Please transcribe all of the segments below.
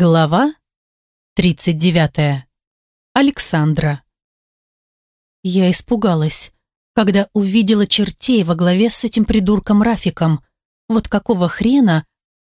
Глава 39. Александра. Я испугалась, когда увидела чертей во главе с этим придурком Рафиком. Вот какого хрена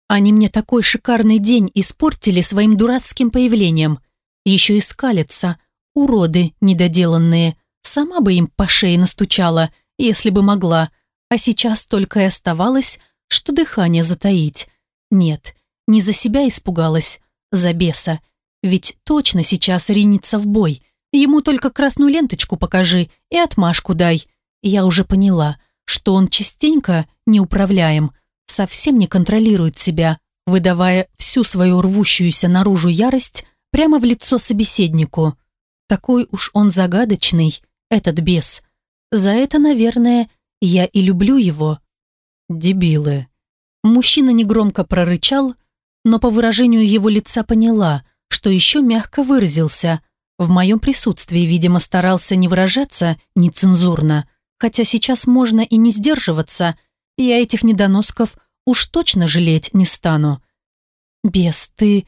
они мне такой шикарный день испортили своим дурацким появлением. Еще и скалятся, уроды недоделанные. Сама бы им по шее настучала, если бы могла. А сейчас только и оставалось, что дыхание затаить. Нет, не за себя испугалась, за беса. Ведь точно сейчас ринется в бой. Ему только красную ленточку покажи и отмашку дай. Я уже поняла, что он частенько неуправляем, совсем не контролирует себя, выдавая всю свою рвущуюся наружу ярость прямо в лицо собеседнику. Такой уж он загадочный, этот бес. За это, наверное, я и люблю его. Дебилы. Мужчина негромко прорычал, но по выражению его лица поняла, что еще мягко выразился. В моем присутствии, видимо, старался не выражаться нецензурно, хотя сейчас можно и не сдерживаться, я этих недоносков уж точно жалеть не стану. «Бес, ты...»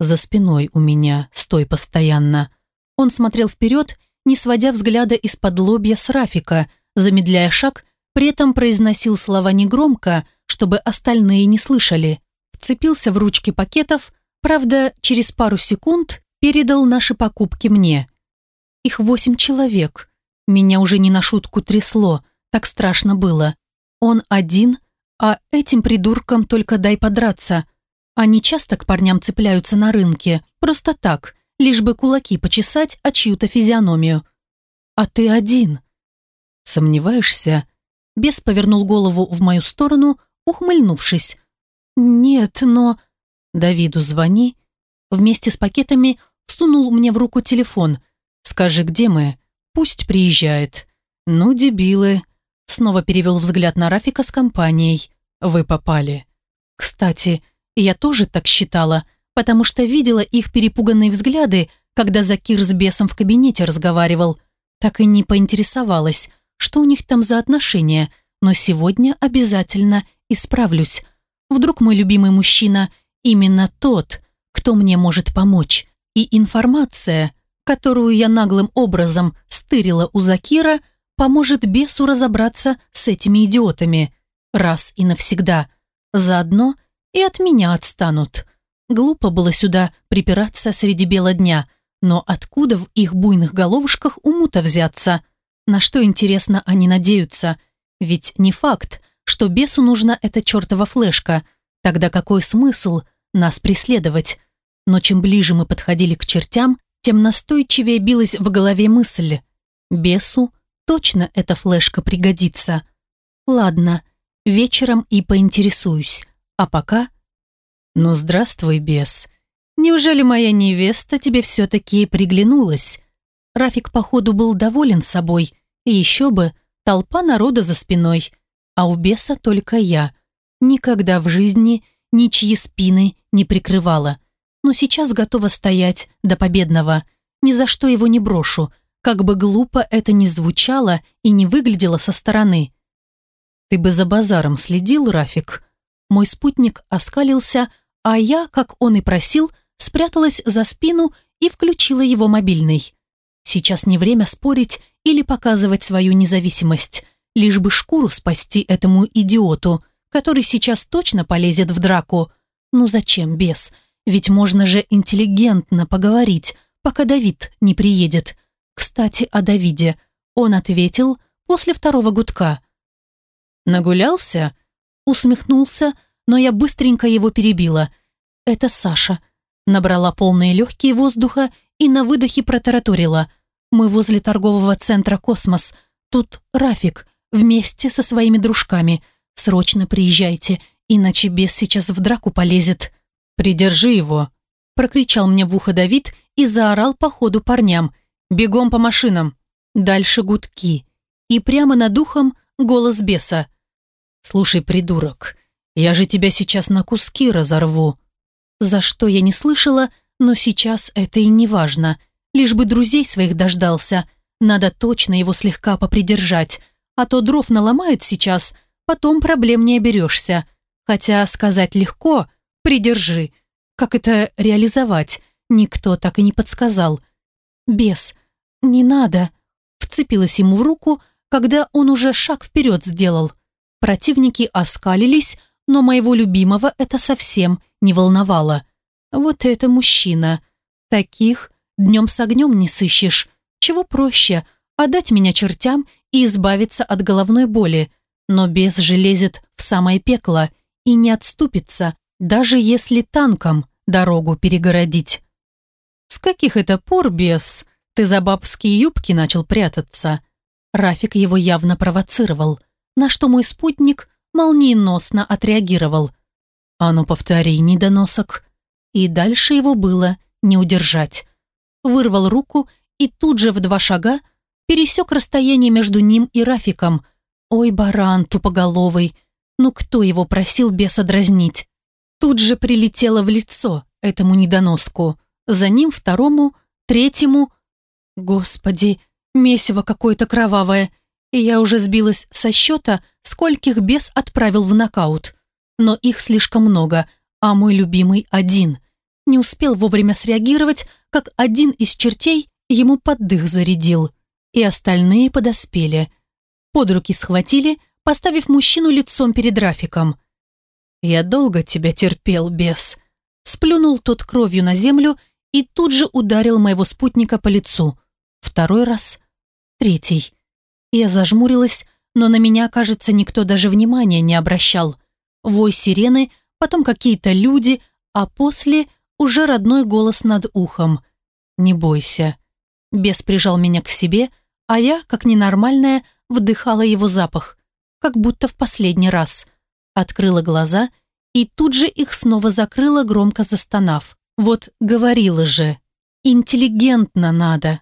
За спиной у меня, стой постоянно. Он смотрел вперед, не сводя взгляда из-под лобья с Рафика, замедляя шаг, при этом произносил слова негромко, чтобы остальные не слышали вцепился в ручки пакетов, правда, через пару секунд передал наши покупки мне. Их восемь человек. Меня уже не на шутку трясло, так страшно было. Он один, а этим придуркам только дай подраться. Они часто к парням цепляются на рынке, просто так, лишь бы кулаки почесать о чью-то физиономию. А ты один. Сомневаешься? Бес повернул голову в мою сторону, ухмыльнувшись. «Нет, но...» «Давиду звони». Вместе с пакетами всунул мне в руку телефон. «Скажи, где мы? Пусть приезжает». «Ну, дебилы». Снова перевел взгляд на Рафика с компанией. «Вы попали». «Кстати, я тоже так считала, потому что видела их перепуганные взгляды, когда Закир с бесом в кабинете разговаривал. Так и не поинтересовалась, что у них там за отношения, но сегодня обязательно исправлюсь. Вдруг мой любимый мужчина именно тот, кто мне может помочь. И информация, которую я наглым образом стырила у Закира, поможет бесу разобраться с этими идиотами. Раз и навсегда. Заодно и от меня отстанут. Глупо было сюда припираться среди бела дня, но откуда в их буйных головушках уму-то взяться? На что, интересно, они надеются? Ведь не факт, что бесу нужна эта чертова флешка. Тогда какой смысл нас преследовать? Но чем ближе мы подходили к чертям, тем настойчивее билась в голове мысль. Бесу точно эта флешка пригодится. Ладно, вечером и поинтересуюсь. А пока... Ну, здравствуй, бес. Неужели моя невеста тебе все-таки приглянулась? Рафик, походу, был доволен собой. И еще бы, толпа народа за спиной – а у беса только я. Никогда в жизни ничьи спины не прикрывала. Но сейчас готова стоять до победного. Ни за что его не брошу, как бы глупо это ни звучало и не выглядело со стороны. «Ты бы за базаром следил, Рафик?» Мой спутник оскалился, а я, как он и просил, спряталась за спину и включила его мобильный. Сейчас не время спорить или показывать свою независимость лишь бы шкуру спасти этому идиоту, который сейчас точно полезет в драку. Ну зачем, бес? Ведь можно же интеллигентно поговорить, пока Давид не приедет. Кстати, о Давиде. Он ответил после второго гудка. «Нагулялся?» Усмехнулся, но я быстренько его перебила. «Это Саша». Набрала полные легкие воздуха и на выдохе протараторила. «Мы возле торгового центра «Космос». Тут Рафик вместе со своими дружками. Срочно приезжайте, иначе бес сейчас в драку полезет. Придержи его, прокричал мне в ухо Давид и заорал по ходу парням. Бегом по машинам. Дальше гудки. И прямо над ухом голос беса. «Слушай, придурок, я же тебя сейчас на куски разорву». За что я не слышала, но сейчас это и не важно. Лишь бы друзей своих дождался. Надо точно его слегка попридержать а то дров наломает сейчас, потом проблем не оберешься. Хотя сказать легко, придержи. как это реализовать, никто так и не подсказал. «Бес, не надо!» Вцепилась ему в руку, когда он уже шаг вперед сделал. Противники оскалились, но моего любимого это совсем не волновало. Вот это мужчина. Таких днем с огнем не сыщешь. Чего проще, отдать меня чертям и избавиться от головной боли. Но бес же лезет в самое пекло и не отступится, даже если танком дорогу перегородить. С каких это пор, бес, ты за бабские юбки начал прятаться? Рафик его явно провоцировал, на что мой спутник молниеносно отреагировал. «А ну повтори, недоносок!» И дальше его было не удержать. Вырвал руку и тут же в два шага пересек расстояние между ним и Рафиком. Ой, баран тупоголовый, ну кто его просил беса дразнить? Тут же прилетело в лицо этому недоноску. За ним второму, третьему. Господи, месиво какое-то кровавое. И я уже сбилась со счета, скольких бес отправил в нокаут. Но их слишком много, а мой любимый один. Не успел вовремя среагировать, как один из чертей ему под дых зарядил. И остальные подоспели. Под руки схватили, поставив мужчину лицом перед Рафиком. «Я долго тебя терпел, бес», сплюнул тот кровью на землю и тут же ударил моего спутника по лицу. Второй раз, третий. Я зажмурилась, но на меня, кажется, никто даже внимания не обращал. Вой сирены, потом какие-то люди, а после уже родной голос над ухом. «Не бойся». Бес прижал меня к себе, а я, как ненормальная, вдыхала его запах как будто в последний раз. Открыла глаза и тут же их снова закрыла, громко застонав. Вот говорила же, интеллигентно надо,